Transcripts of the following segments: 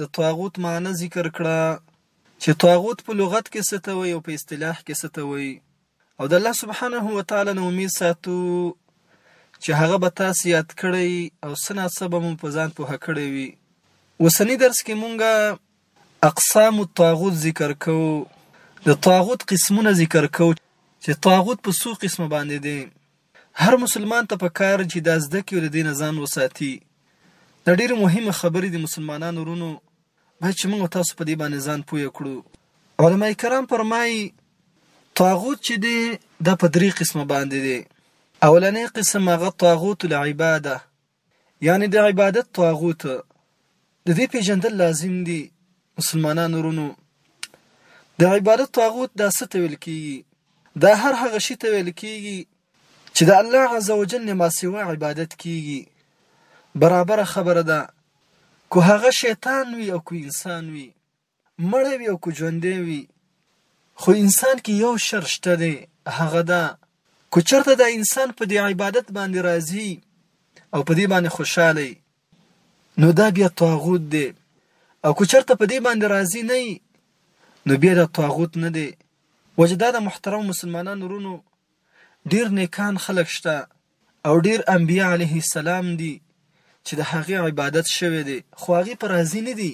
د طاغوت معنی ذکر کړه چې طاغوت په لغت کې څه ته وایي او په اصطلاح کې څه ته وایي او د الله سبحانه و تعالی نه امید ساتو چې هغه به تاسو یاد کړی او سنا څه به مو په ځان په هکړې وي وسنی درس کې مونږه اقسام الطاغوت ذکر کو د طاغوت قسمونه ذکر کو چې طاغوت په څو قسمه باندې دي هر مسلمان ته په کار چی دا زده کی او د دی نه ځان وساتی دا ډیری مهمی خبری دی مسلمانانو ورونو باید چی موږ او تاسو په دی باندی ځان پوه کړو علماء کرام فرمایی طاغوت چی دی دا په دری قسمه باندی دی اولنی قسم هغه طاغوت العباده یعنې د عبادت طاغوت. د دې پېژندل لازم دي مسلمانانو ورونو! د عبادت طاغوت دا څه ته ویل کېږي؟ دا هر هغه شي ته ویل کېږي چې د الله عزوجل نه ماسوا عبادت کېږي. برابره خبره ده که هغه شیطان وي او که انسان وي. مړی وي او که ژوندی وي خو انسان کې يو شر شته دی هغه دا که چرته دا انسان په دې عبادت باندې راضي او په دې باندې خوشاله نو دا بیا طاغوت دی او که چرته په دې باندې راضي نه نو بیا دا طاغوت نه دی وجه دا د محترم مسلمانانو رونو ډیر نیکان خلک شته او ډېر انبياء عليه السلام دي چې د هغې عبادت شوی دی خو هغې په راضي نه دي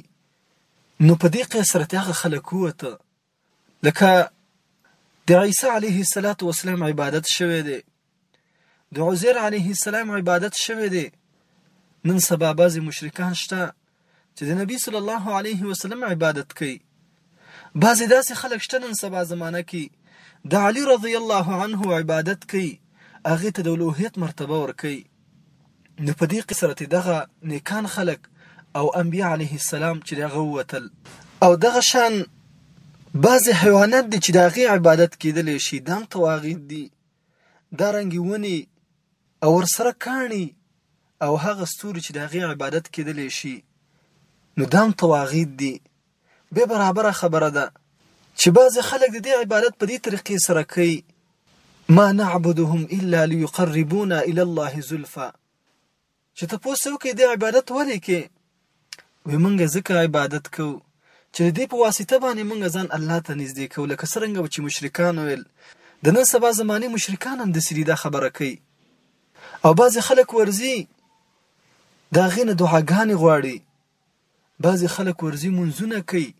نو په دې قياس سره هغه خلک ووته لکه د عيسى عليه السلام عبادت شوی دی د عزير عليه السلام عبادت شوی دی نن سبا بعضې مشرکان شته چې د نبي صلی الله علیه وسلم عبادت کوي بعضې داسې خلک شته نن سبا زمانه کې د علي رضی الله عنه عبادت کوي هغې ته د الوهیت مرتبه ورکوي نو په دې قصرت دغه نیکان خلک او انبیاء علیه السلام چې دغه ووتل او دغه شان بعضې حیوانات دي چې د هغې عبادت کېدلی شي دام تواغید دي دا رنګې ونې او ورسره کاڼي او هغه ستوري چې د هغې عبادت کېدلی شي نو دا هم تواغید دي بې برابره خبره ده چې بعضې خلک د دې عبادت په دې طریقې سره کوي ما نعبدهم الا ليقربونا الى الله زلفا چې ته پوسې وکړې دې عبادت ولې کې وې مونږه ځکه عبادت کو چې د دې په واسطه باندې مونږ ځان الله ته نږدې کو لکه څرنګه چې مشرکان ویل د نن سبا زماني مشرکان هم د سری دا خبره کوي او بعضی خلک ورزي دا غینه دعاګانې غواړي بعضی خلک ورزي منځونه کوي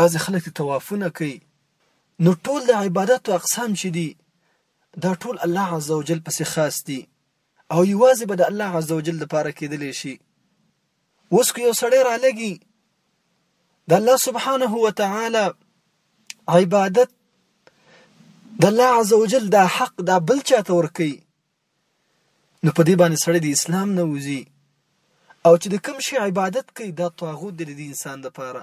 بعضی خلک توافونه کوي نو ټول د عبادت او اقسام چې دي دا ټول الله عزوجل پسې خاص دي او یوازې به د الله عز وجل لپاره کېدلی شي اوس که یو سړی رالګي د الله سبحانه و تعالی عبادت د الله عزوجل دا حق دا بل چاته ورکي نو په دې باندې سړی د اسلام نه وځي او چې د کوم شي عبادت کوي دا طاغوت دی د انسان لپاره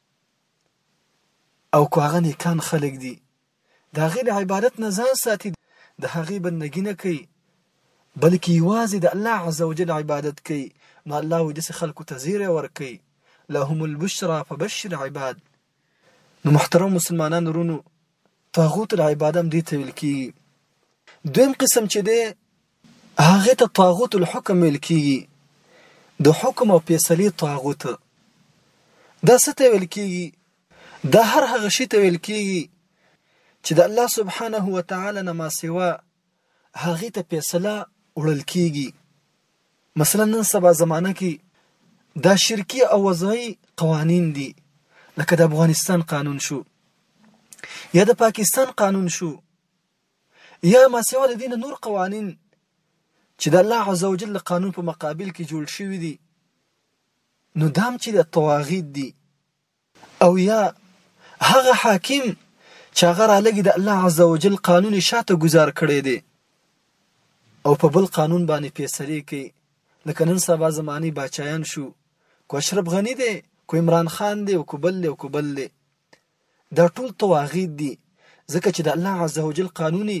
او که هغه نیکان خلک دي د هغې له عبادت نه ځان ساتي د هغې بندګي نه کوي بلکې یوازې د الله عزوجل عبادت کوي نو الله وایي داسې خلکو ته زیری ورکوي لهم البشرا فبشر عباد نو محترم مسلمانان ورونو طاغوت العباده هم دې ته ویل کېږي. دویم قسم چې دی هغه ته طاغوت الحکم ویل کېږي، د حکم او فیصلې طاغوت. دا څه ته ویل کېږي؟ دا هر هغه شي ته ویل کېږي چې د الله سبحانه وتعالی نه ماسوا هغې ته فیصله وړل کیږي مثلا نن سبا زمانه کې دا شرکی او وضعي قوانین دي لکه د افغانستان قانون شو یا د پاکستان قانون شو یا ما سوا د دین نور قوانین چې د الله عزوجل قانون په مقابل کې جوړ شوی دي نو دام چې د طواغیت دي او یا هغه حاکم چې هغه رالګي د الله عزوجل قانون شاته ګزار کړی دی او په بل قانون باندې فیصلې کوي لکه نن سبا زماني باچایان شو کو اشرف غنی دی کو عمران خان دی او کو بل دی او کو بل دی دا ټول تواغید دي ځکه چې د الله عزوجل قانوني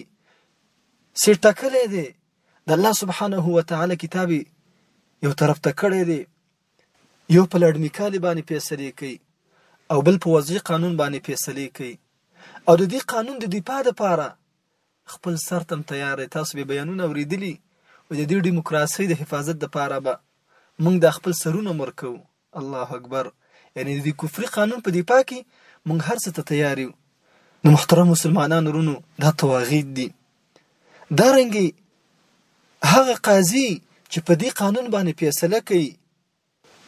سیر ټکلی دی د الله سبحانه و تعالی کتابي یو طرف ته کړی دی يو په لاډميکالي باندې فيصلې کوي او بل په وضعي قانون باندې فيصلې کوي او د دې قانون د دفاع لپاره خپل سر تم تیار دی تاسو به بیانونه اوریدلی او د دې دیموکراسي د حفاظت لپاره به موږ د خپل سرونه مرکو الله اکبر یعنی د کفري قانون په دفاع کې موږ هر څه ته تیار یو نو محترم مسلمانانو رونو دا تواغید دي دارنګه هغه قاضي چې په دې قانون باندې فیصله کوي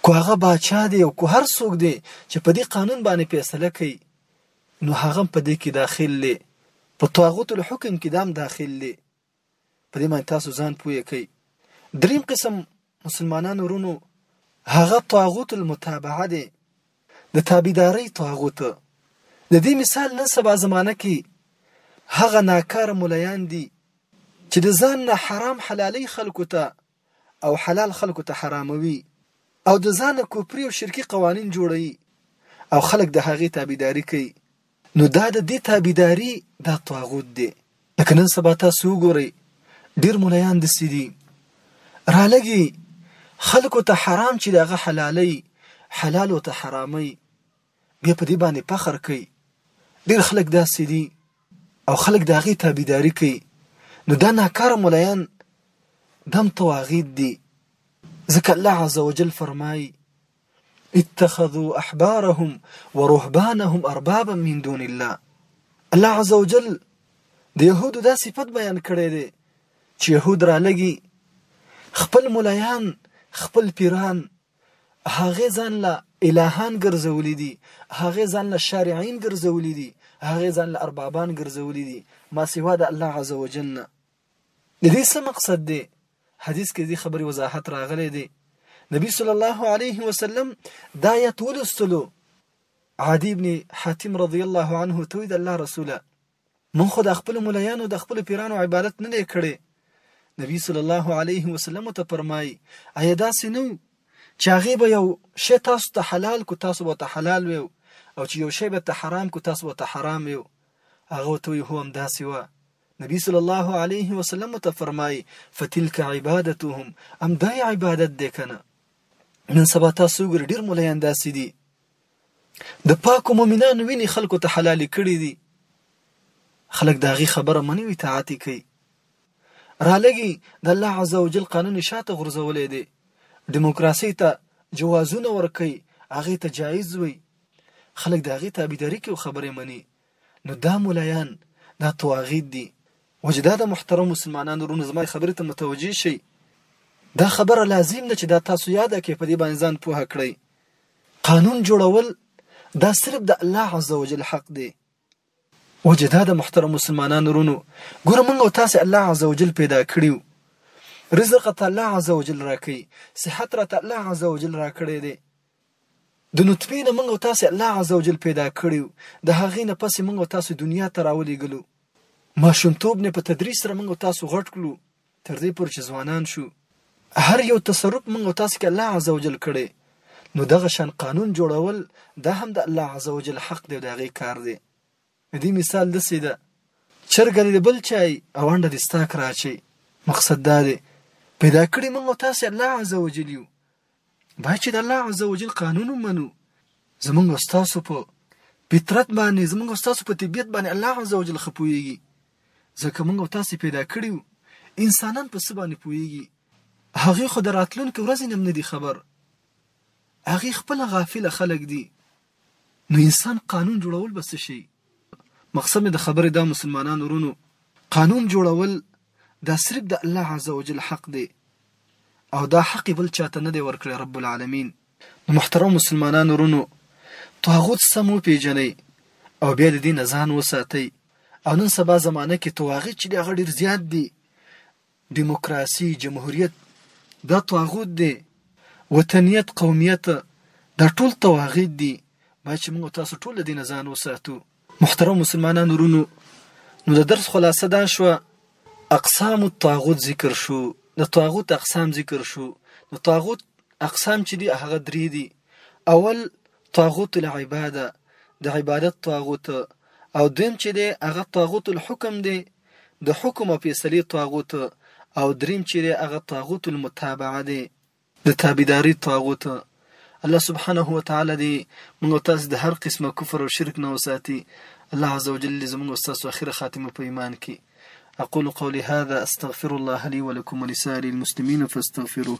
کو هغه باچا دی او کو هر څوک دی چې په دې قانون باندې فیصله کوي نو هغه په دې کې داخل دی په طاغوت الحکم کې دام داخل دی په دې باندې تاسو ځان پوهه کوي دریم قسم مسلمانانو ورونو هغه طاغوت المتابعه دی د تابعدارۍ طاغوت. د دې مثال نن سبا زمانه کې هغه ناکاره ملایان دي چې د ځان نه حرام حلالوي خلکو ته او حلال خلکو ته حراموي او د ځانه کفري او شرکي قوانین جوړوي او خلک د هغې تابعداري کوي نو دا د دې تابعداري دا طاغوت دی لکه نن سبا تاسو وګورئ ډیر مولایان د سیدی را لګي خلکو ته حرام چې دغه حلالي حلال او ته حرامي بیا په دې باندې فخر کوي ډیر خلک دا سیدی او خلک دغه تابعداري کوي نو دا ناکار مولایان دم تواغید دي ځکه الله عزوجل فرمایي اتخذو احبارهم ورهبانهم اربابا من دون الله الله عزوجل د يهودو دا صفت بیان کړی دی چې يهود را لګي خپل ملایان خپل پیران هغه ځان له الهان ګرځولې دي هغه ځان له شارعین ګرځولې دي هغه ځان له اربابان ګرځولې دي ما سوا د الله عزوجل نه د دې څه مقصد دی حدیث کې دې خبرې وضاحت راغلی دی نبی صلی الله علیه وسلم دا آیت ولستلو عادی ابن حاتم رضی الله عنه ته د الله رسوله مونږ خو د خپل ملایانو د خپل پیرانو عبادت نه دی کړی نبی صلی الله علیه وسلم ته فرمای ایا داسې نو چې هغه به یو شی تاسو ته حلال کو تاسو به ته حلال وي او چې یو شی به ته حرام کو تاسو به ته حرام وي هغه ته هو هم داسې و نبی صلی الله علیه وسلم ورته فرمایي فتلک عبادتهم ام دا یې عبادت دی که نه نن سبا تاسو وګورئ ډېر ملایان داسې دي د پاکو مؤمنانو وینې خلکو ته حلالې کړې دي خلک د هغې خبره مني وي اطاعت یې کوي رالګي د الله عز وجل قانون شاته غورځولی دی دیموکراسي ته جوازونه ورکوي هغې ته جایز وي خلک د هغې تابعداري کوي خبرې مني نو دا مولایان دا طواغیت دي. وجداده محترم مسلمانان ورونو زما خبرې ته متوجه شئ دا خبره لازم ده چې دا تاسو یاده کې په دې باندې ځان پوهه کړئ قانون جوړول دا صرف د الله عز وجل حق دی وجه دا د محترم مسلمانانو رونو ګوره موږ او تاسو الله عز وجل پیدا کړیو رزق ته الله عز وجل راکړي صحت را ته الله عز وجل راکړي دی د نطفې نه موږ او تاسې الله عزوجل پېدا کړي يو، د هغې نه پسې موږ او تاسو دنيا ته راولېږلو، ماشومتوب نه په تدريج سره موږ او تاسو غټ کړو تر دې پورې چې ځوانان شو، هر يو تصرف موږ او تاسې کې الله عزوجل کړی، نو دغه شان قانون جوړول دا هم د الله عزوجل حق دی او د هغې کار دی، د دې مثال دسې ده، چرګه دې د بل چا يي او انډه دې ستا کراچي، مقصد دا دی پېدا کړي موږ او تاسې الله عزوجل يو، باید چې د الله عزوجل قانون ومنو زمونږ او ستاسو په فطرت باندې زمونږ او ستاسو په طبیعت باندې الله عزوجل ښه پوهېږي ځکه مونږ او تاسو پیدا کړي انسانان په څه باندې پوهېږي هغې خو د راتلونکې ورځې نه هم نه دي خبر هغې خپله غافله خلک دي نو انسان قانون جوړول به څه شی مقصد مې د خبرې دا مسلمانان ورونو قانون جوړول دا صرف د الله عز وجل حق دی او دا حق بل چاته نه دی ورکړی رب العالمین نو محترم مسلمانان ورونو طاغوت سم وپیژنئ او بیا د دې نه ځان وساتئ او نن سبا زمانه کې طواغیت چې دی هغه ډېر زیات دي ديموکراسي جمهوريت دا طاغوت دی وطنيت قوميت دا ټول طواغيت دي بايد چې موږ تاسو ټول دينه ځان وساتو محترم مسلمانان ورونو نو د درس خلاصه دا شو اقسام الطاغوت ذکر شو د طاغوت اقسام ذکر شو د طاغوت اقسام چې دي هغه درې دي اول طاغوت العباده د عبادت طاغوت او دویم چې دی هغه طاغوت الحکم دی د حکم او فیصلې طاغوت او دریم چیرې هغه طاغوت المتابعه دی د تابعداري طاغوت الله سبحانه وتعالی دې موږ تاسو د هر قسمه کفر او شرک نه وساتي الله عز وجل دې زموږ تاسو اخره خاتمه په ایمان کې اقول قولي هذا استغفر الله لي ولكم ولسائر المسلمين فاستغفروه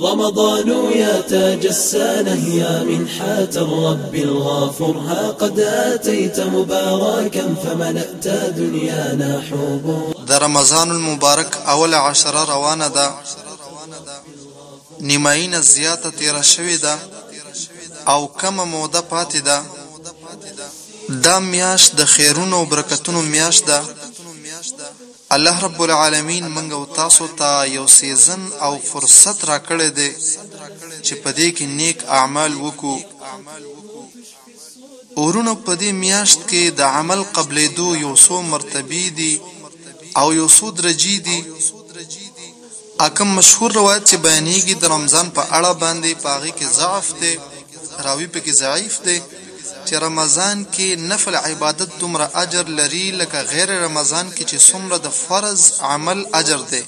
رمضان يا تاج السنه يا منحة الرب الغافر ها قد اتيت مباركا فملأت دنيانا حبا د رمضان المبارک اوله عشره روانه ده نیمایي نه زیاته تیره شوې ده او کمه موده پاتې ده دا میاشت د خیرونو او برکتونو میاشت ده الله رب العالمين موږ او تاسو ته يو سيزن او فرصت راکړی دی چې په دې کې نيک اعمال وکړو. ورونو په دې مياشت کې د عمل قبلېدو يو څو مرتبې دي او يو څو درجې دي. اکم مشهور روایت چې بیانیږي د رمضان په اړه باندې په هغه کې ضعف دی راوی پکې ضعیف دی چې رمضان کې نفل عبادت دومره اجر لري لکه غیر رمضان کې چې څومره د فرض عمل اجر دی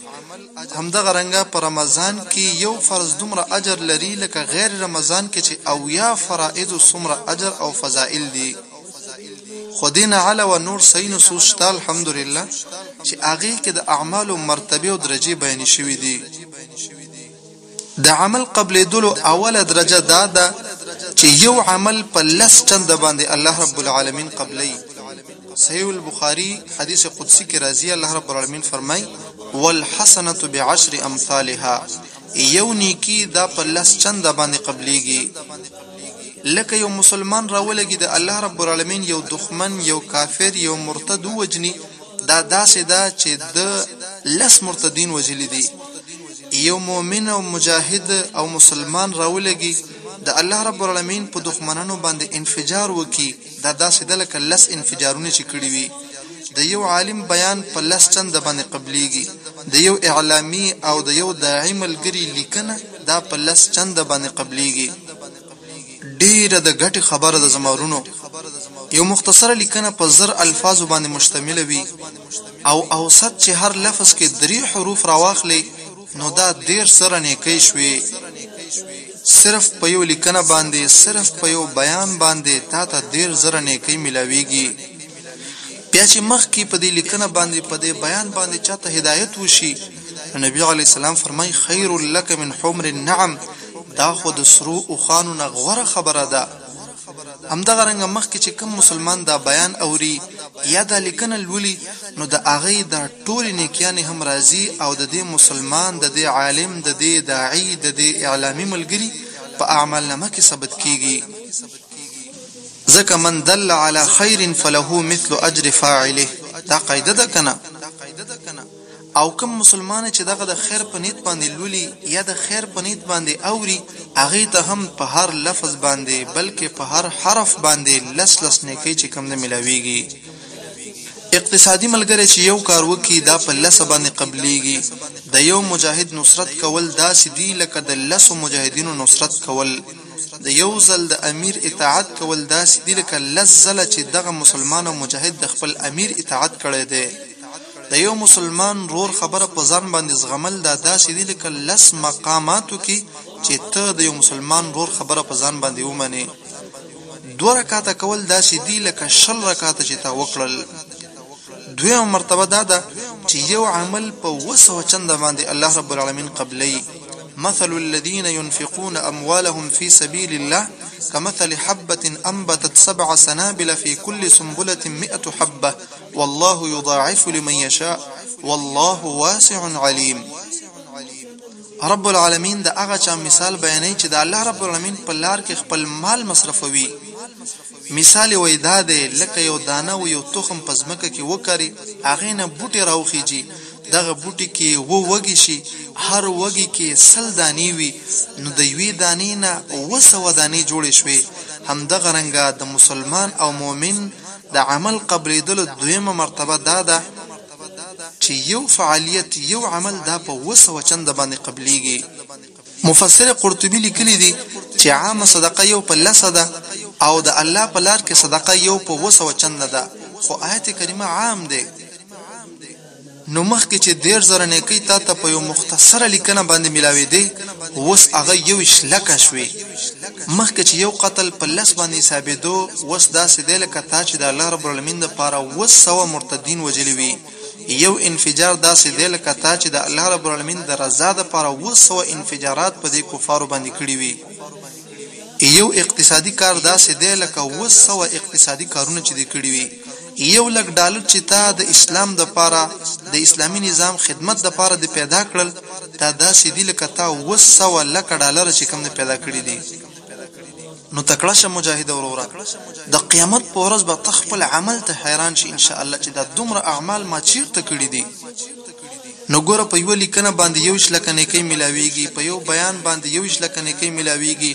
همدغه رنګه په رمضان کې یو فرض دومره اجر لري لکه غیر رمضان کې چې اویا فرائض څومره اجر او فضائل دي خو دې نه علاوه نور صحیح نصوص شته الحمدلله چې هغې کې د اعمالو مرتبې او درجې بیانې شوې دي د عمل قبلېدلو اوله درجه دا ده چې یو عمل په لس چند باندې الله رب العالمین قبلې صحیح البخاری حدیث قدسی کې راځي الله رب العالمین فرمای والحسنه بعشر امثالها یو نیکی دا په لس چنده باندی قبلیږی لکه یو مسلمان راولګی د الله رب العالمین یو دښمن یو کافر یو مرتد ووجنی دا داسې ده چې د لس مرتدین وجلی دی یو مؤمن او مجاهد او مسلمان راولګی د الله رب العالمین په دښمنانو باندې انفجار وکي دا داسې ده لکه لس انفجارونه چې کړي وي. د یو عالم بیان په لس چنده باندې قبلېږي، د یو اعلامي او د یو داعي ملګري لیکنه دا په لس چنده باندې قبلېږي. ډېره د ګټې خبره ده زما ورونو! یو مختصره لیکنه په زر الفاظو باندې مشتمله وي او اوسط چې هر لفظ کې درې حروف راواخلې، نو دا دیر سره نیکی شوی صرف په یو لیکنه باندې صرف په یو بیان باندې تا ته دیر زره نیکی ملاویږي بیا چې مخ کې په دې لیکنه باندې په دې بیان باندې چاته هدایت وشي نبی علی السلام فرمای خیر لک من حمر النعم دا خو د سرو او خانو نغوره خبره ده همدغه رنګه مخکې چې کوم مسلمان دا بيان اوري يا دا ليکنه لولي نو د هغه دا ټولې نيکيانې هم راځي او د دې مسلمان د دې عالم د دې داعي د دې اعلامي ملګري په اعمال نامه کې ثبت کيږي ځکه من دل على خير فله مثل اجر فاعله دا قاعده ده کنه او کوم مسلمان چې دغه د خیر په نیت باندې لولي یا د خیر په نیت باندې اوري هغه ته هم په هر لفظ باندې بلکې په هر حرف باندې لس لس نیکۍ چې کوم ده ملاویږي اقتصادي ملګری چې یو کار وکړي دا په لسه باندې قبلیږي د یو مجاهد نصرت کول داسې دي لکه د لسو مجاهدینو نصرت کول د یو ځل د امیر اطاعت کول داسې دي لکه لس ځله چې دغه مسلمان او مجاهد د خپل امیر اطاعت کړی دی د یو مسلمان ورور خبره په ځان باندې زغمل دا داسې دي لکه لس مقاماتو کې چې ته د یو مسلمان ورور خبره په ځان باندې ومنې دوه رکعاته کول داسې دي لکه شل رکعاته چې تا وکړل دویمه مرتبه دا ده چې یو عمل په وسو چنده باندې الله رب العالمین قبلې مثل الذين ينفقون اموالهم في سبيل الله كمثل حبة انبتت سبع سنابل في كل سنبلة 100 حبة والله يضاعف لمن يشاء والله واسع عليم رب العالمین د هغه چا مثال بیانوي چې د الله رب العالمین په لار کې خپل مال مصرفوي مثال وې دا دی لکه یو دانه او یو تخم په ځمکه کې وکري هغه نه بوټي راوخیږي دغه بوټي کې وو وږي شي هر وږي کې سل دانی وي نو د یوې دانې نه وسو دانې جوړې شوې هم دغه رنګه د مسلمان او مؤمن د عمل قبلېدلو دوېمه مرتبه دا ده چې يو فعاليت، يو عمل دا په اووه سوه چنده باندې قبلېږي. مفسر قرطبي ليکلي دي چې عامه صدقه يو په لسه ده او د الله په لار کې صدقه يو په اووه سوه چنده ده، خو آيت کريمه عام دی. نو مخکې چې دېرش زره نېکۍ تا ته په يوه مختصره ليکنه باندې ملاوېدې، اوس هغه يوويشت لکه شوې. مخکې چې يو قتل په لس باندې حسابېدو، اوس داسې دی لکه تا چې د الله رب العلمين لپاره اووه سوه مرتدين وژلي وي. يو انفجار داسې دی لکه تا چې د الله رب العلمين د رضا لپاره اووه سوه انفجارات په دې کفارو باندې کړي وي. يو اقتصادي کار داسې دی لکه اووه سوه اقتصادي کارونه چې دې کړي وي. يو لک ډالر چي تا د اسلام د پاره د اسلامي نظام خدمت د پاره دي پيدا کړل دا داسي دي لکه تا اووه سوه لکه ډالر چي کوم دي پيدا کړي دي نو تکړه شه مجاهد وروره د قيامت په ورځ به ته خپل عمل ته حيران شي ان شاء الله چي دا دومره اعمال ما چيرته کړي دي نو ګوره په يوه ليکنه باندي يوویشت لکه نيکۍ ملاويږي په يو بيان باندي يوویشت لکه نيکۍ ملاويږي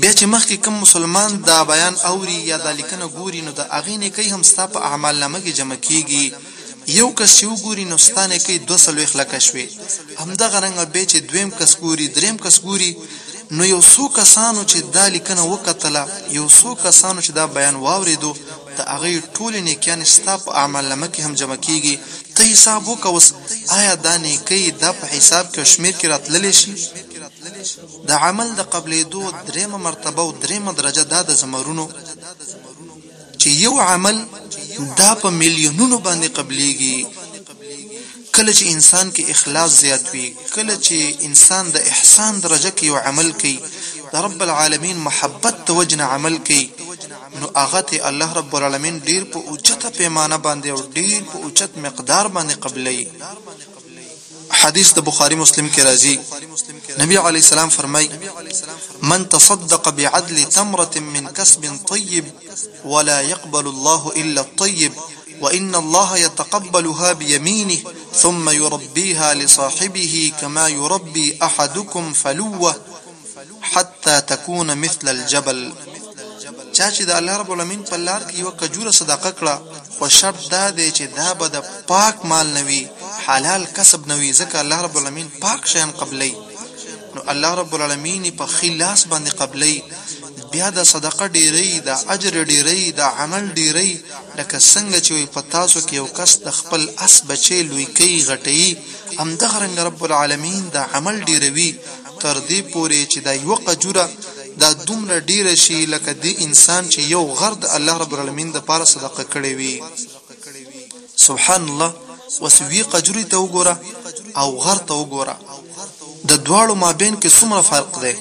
بیا چې مخکې کوم مسلمان دا بیان اوري یا دا لیکنه ګوري نو د هغې نیکۍ هم ستا په اعمال نامه کې جمع کیږي یو کس چې وګوري نو ستا نیکۍ دوه څلوېښت لکه شوې همدغه رنګه بیا چې دویم کس ګوري دریم کس ګوري نو یو څو کسانو چې دا لیکنه وکتله یو څو کسانو چې دا بیان واوریدو د هغه ټول نیکیان ستا په اعمال نامه کې هم جمع کیږي ته حساب وکوس آیا دا نیکی دا په حساب کې شمیر کې راتللی شي د عمل د قبلېدو درېمه مرتبه او درېمه درجه دا د زمرونو چې يو عمل دا په مليونونو باندې قبلېږي کله چې انسان کې اخلاص زيات وي کله چې انسان د احسان درجه کې يو عمل کوي د رب العالمين محبت د وجنه عمل کوي نو هغه ته الله رب العالمین ډیر په اوچته پیمانه باندې او ډیر په اوچت مقدار باندې قبلې حدیث د بخاری مسلم کې راځي نبی علی السلام فرمای من تصدق بعدل تمره من كسب طيب ولا يقبل الله الا الطيب وإن الله يتقبلها بيمينه ثم يربيها لصاحبه كما يربي أحدكم فلوه حتی تکون مثل الجبل چا چې د الله رب العالمین په لار کې یو کجوره صدقه کړه خو شرط دا دی چې دا به د پاک مال نوي حلال کسب نوي ځکه الله رب العالمین پاک شیان قبلې نو الله رب العالمین په خلاص باندې قبلې بیا د صدقه ډیری د اجر ډیری د عمل ډیری لکه څنګه چې په تاسو کې یو کس د خپل اس بچی لوی کوي غټي هم د رب العالمین د عمل ډیروي تر دې پورې چې دا یوه قجوره دا دومره ډیره شي لکه دې انسان چې یو غر د الله رب العالمین د پاره صدقه کړی وي سبحان الله وس وی قجوری ته وګوره او غر ته وګوره د دواړو مابین کې څومره فرق دی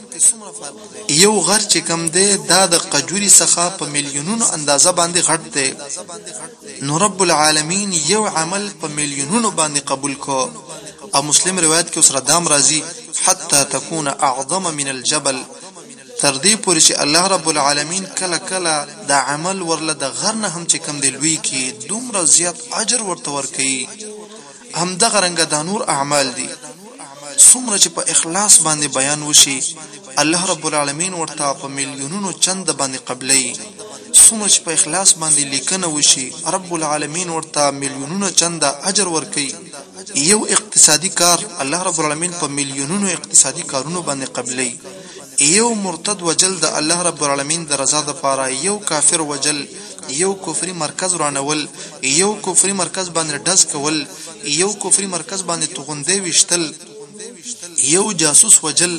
یو غر چې کم دی دا د قجوري څخه په میلیونونو اندازه باندې غټ دی نو رب العالمين يو عمل په مليونونو باندې قبول کو او مسلم روايت کې سره دام راځي حتى تكون اعظم من الجبل تر دې پورې چې الله رب العالمین کله کله دا عمل ورله د غر نه هم چې کم دی لوی کی دومره زیات اجر ورته ورکوي همدغه رنګه دا نور اعمال دي څومره چې په اخلاص باندې بیان وشي الله رب العالمین ورته په میلیونونو چنده باندې قبلي څومره چې په اخلاص باندې لیکنه وشي رب العالمین ورته میلیونونه چنده اجر ورکي یو اقتصادي کار الله رب العالمین په میلیونونو اقتصادي کارونو باندې قبلي يو مرتد وژل د الله رب العالمين د رضا دپاره يو کافر وژل يو کفري مرکز ورانول يو کفري مرکز باندې ډز کول يو کفري مرکز باندې توغندۍ ويشتل يو جاسوس وژل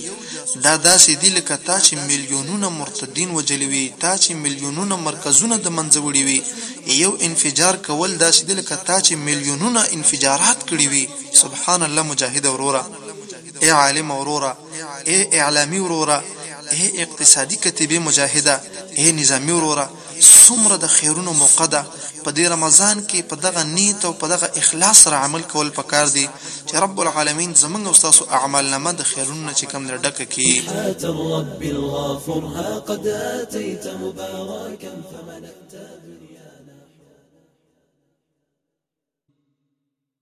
دا داسې دي لکه تا چې مليونونه مرتدين وژلي وي تا چې مليونونه مرکزونه د منځه وړي وي يو انفجار کول داسې دي لکه تا چې مليونونه انفجارات کړي وي سبحان الله مجاهد وروره اي عالم وروره اې اعلامي وروره اې اقتصادي کتيبې مجاهده اې نظامي وروره څومره د خيرونو موقع ده په دې رمضان کې په دغه نيت او په دغه اخلاص سره عمل کول پکار دي چې رب العالمين زمونږ او ستاسو اعمال نامه د خيرونو نه چې کوم ده ډکه کړي.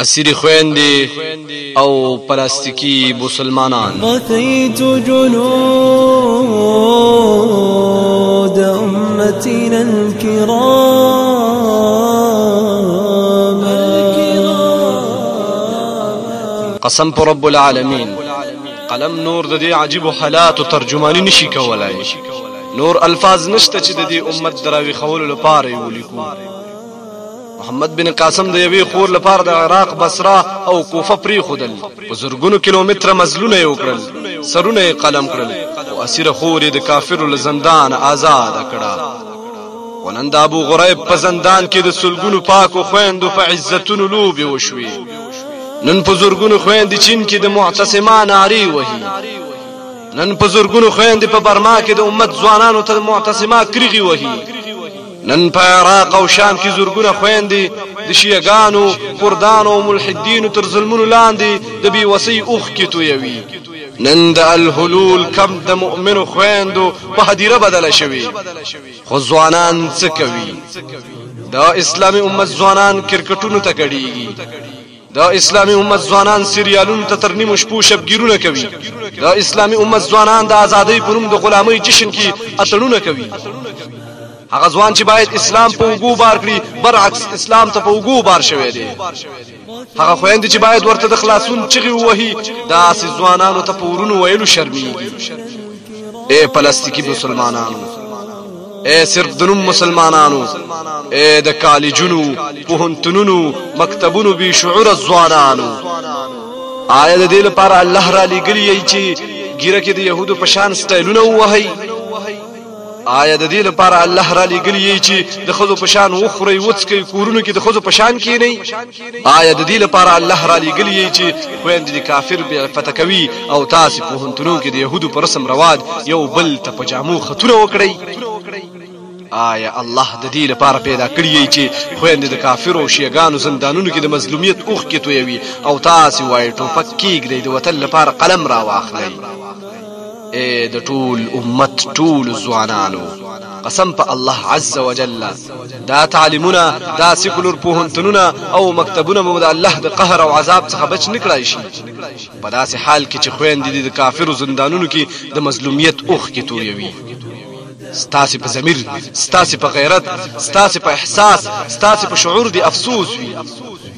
اسیری خويندې او پلاستیکی مسلمانان غثیت جنود امتنا الكرام قسم پر رب العالمین قلم نور د دې عجیب حالات او ترجمانی نشي کولای نور الفاظ نشته چې د دې امت دراوي خول لپاره ولیکو محمد بن قاسم د یوې خور لپاره د عراق بصره او کوفه پری خودل په زرګونو کیلومتره مزلونه یې وکړل سرونه یې قلم کړل او اسیره خور یې د کافرو له زندان آزاد کړه ونن د ابو غریب په زندان کې د سلګونو پاکو خويندو په عزتونو لوبي وشوي نن په زورګونو خويندې چین کې د معتصمان عری وهي نن په زورګونو خويندې په برما کې د امت ځوانانو ته معتصما کریږي وهي نن په عراق او شام کې زورګونه خويندې د شیعګانو کردانو او ملحدینو تر ظلمونو لاندې د بیوسۍ اوښ کې تویوي نن د الهلول کم د مؤمنو خويندو په هدیره بدله شوي خو ځوانان څه کوي دا اسلامي امت ځوانان کرکټونو ته کړيږي دا اسلامی امت ځوانان سریالونو ته تر نیمو شپو شبګیرونه کوي دا اسلامی امت ځوانان د ازادۍ په نوم د غلامۍ جشن کې اتړونه کوي هغه ځوان چې باید اسلام په وګو بار کړي برعکس اسلام ته په وګو بار شوی دی هغه خويند چې باید ورته د خلاصون چغي وهي دا سي ځوانانو ته په ورونو ویلو شرمېږي اے پلاستیکی مسلمانانو اے صرف د نوم مسلمانانو اے د کالجونو پوهنتونونو مکتبونو بي شعور ځوانانو آیا د دې لپاره الله را لګلی یی چې ګیره کې د يهودو په شان سټایلونه ووهي آیا د دې لپاره الله را لګلی یی چې د خزو په شان وخوري وڅکي کورونو کې د خزو په شان کې نه آیا د دې لپاره الله را لېږلی یې چې خویندې د کافر بې عفته کوي او تاسې پوهنتونو کې د یهودو په رسم رواج یو بل ته په جامو خطونه وکړئ آیا الله د دې لپاره پیدا کړی یی چې خويندې د کافرو او شیګانو زندانونو کې د مظلومیت اوخ کې تویوي او تاسو وای ټوپک کېږدئ د وطن لپاره قلم را واخلئ اے د ټول امت ټول ځوانانو قسم په الله عز وجل دا تعلیمونه دا سیکولر پوهنتونونه او مکتبونه مو د الله د قهر او عذاب څخه بچ نکړای شي په داسې حال کې چې خويندې دي د کافرو زندانونو کې د مظلومیت اوخ کې تویوي ستاسو په ضمیر ستاسو په غیرت ستاسو په احساس ستاسو په شعور دی افسوس وي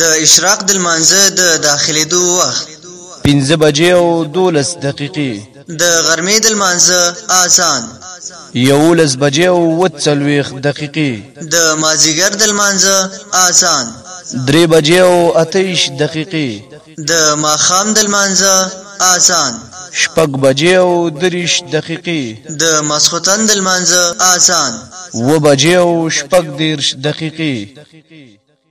د اشراق د لمانځه د داخلېدو وخت. پنځه بجې او دولس دقیقې. د غرمې د لمانځه آذان. یوولس بجې او اووه څلوېښت دقیقې. د مازیګر د لمانځه آذان. درې بجې او اته ویشت دقیقې. د ماښام د لمانځه آذان. شپږ بجې او دریش دقیقې د ماسخوتن د لمانځه اذان و بجې او شپږ دیرش دقیقې